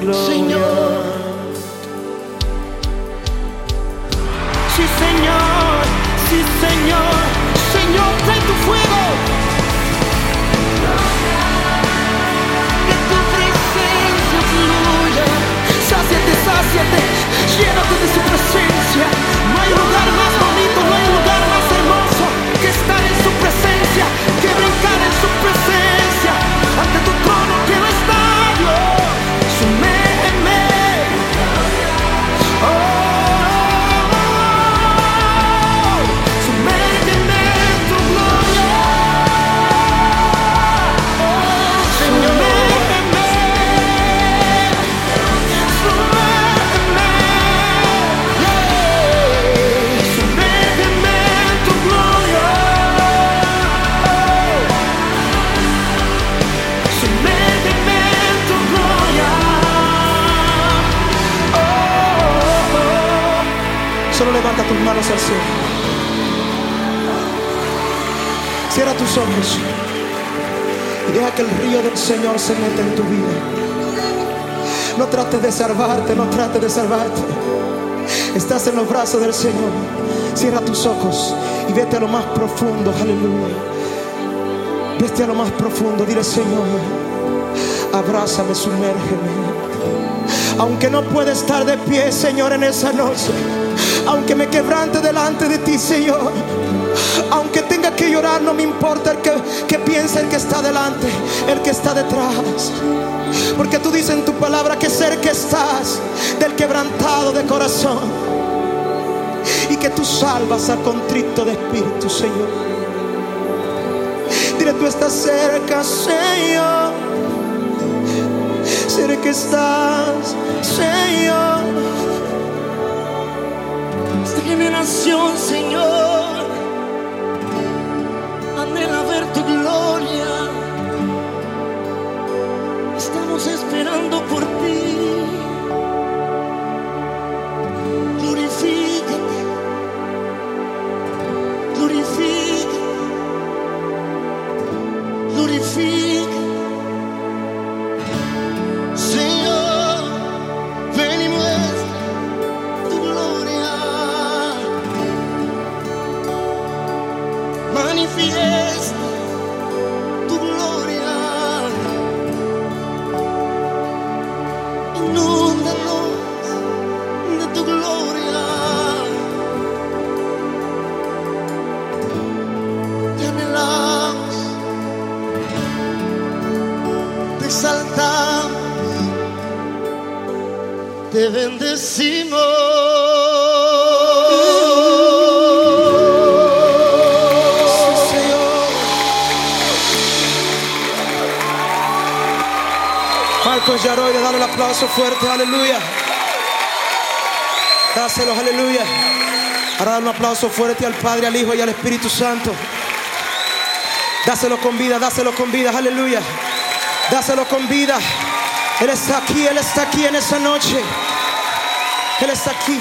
Gloria. Señor. Sí, Señor. Sí. Señor, Solo levanta tus manos al cielo. Cierra tus ojos y deja que el río del Señor se meta en tu vida. No trates de salvarte, no trates de salvarte. Estás en los brazos del Señor. Cierra tus ojos y vete a lo más profundo. Aleluya. Vete a lo más profundo. Dile, Señor, abrázame, sumérgeme. Aunque no pueda estar de pie, Señor, en esa noche. Aunque me quebrante delante de ti, Señor. Aunque tenga que llorar, no me importa el que, que piense el que está delante, el que está detrás. Porque tú dices en tu palabra que cerca estás del quebrantado de corazón. Y que tú salvas al contrito de espíritu, Señor. Dile, tú estás cerca, Señor. Cerca estás, Señor. Esta generación, Señor, Manifiesta tu gloria. Inúndanos de tu gloria. Te anhelamos, te exaltamos, te bendecimos. Marcos Yaroy, le dale el aplauso fuerte, aleluya. Dáselo, aleluya. Ahora dale un aplauso fuerte al Padre, al Hijo y al Espíritu Santo. Dáselo con vida, dáselo con vida, aleluya. Dáselo con vida. Él está aquí, Él está aquí en esa noche. Él está aquí.